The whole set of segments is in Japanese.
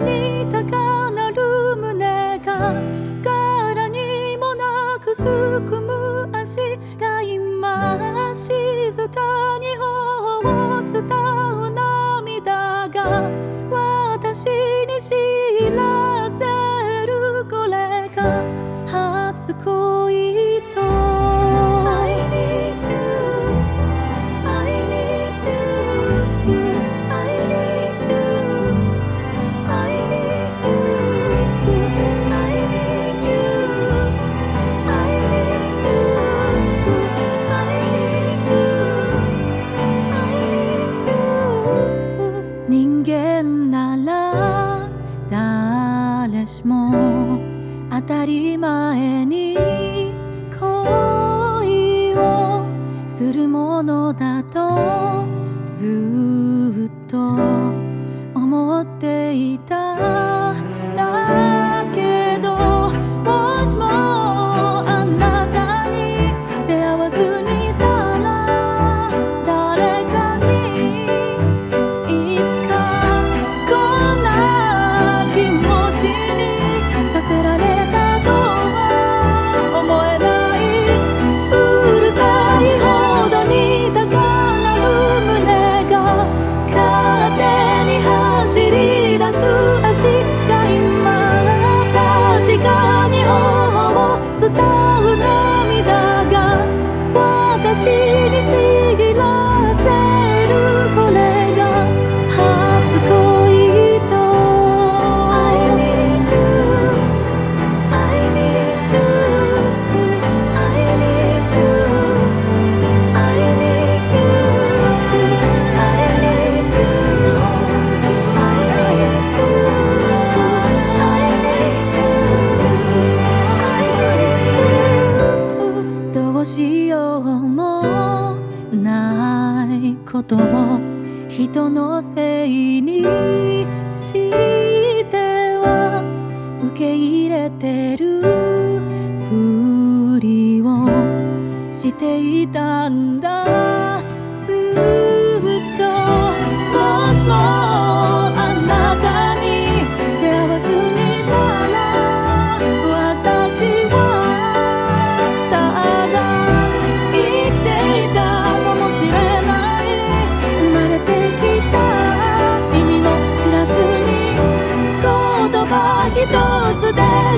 に高鳴る胸が柄にもなくすくむ足が今静かに頬を伝う。ていた」ないこと人のせいにしては受け入れてるふりをしていたんだ。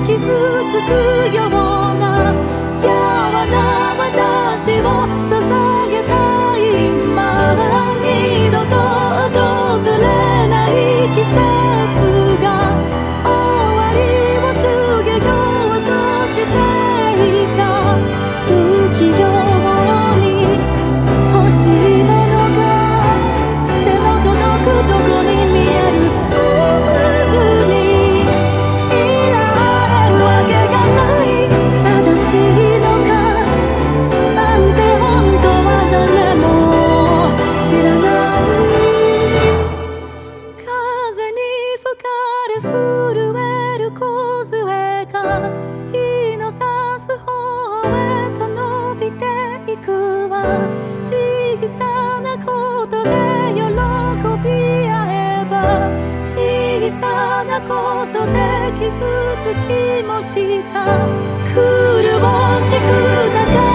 傷つくような柔な私をいのさす方へと伸びていくわ。小さなことで喜び合えば小さなことで傷つきもした。狂るしくだか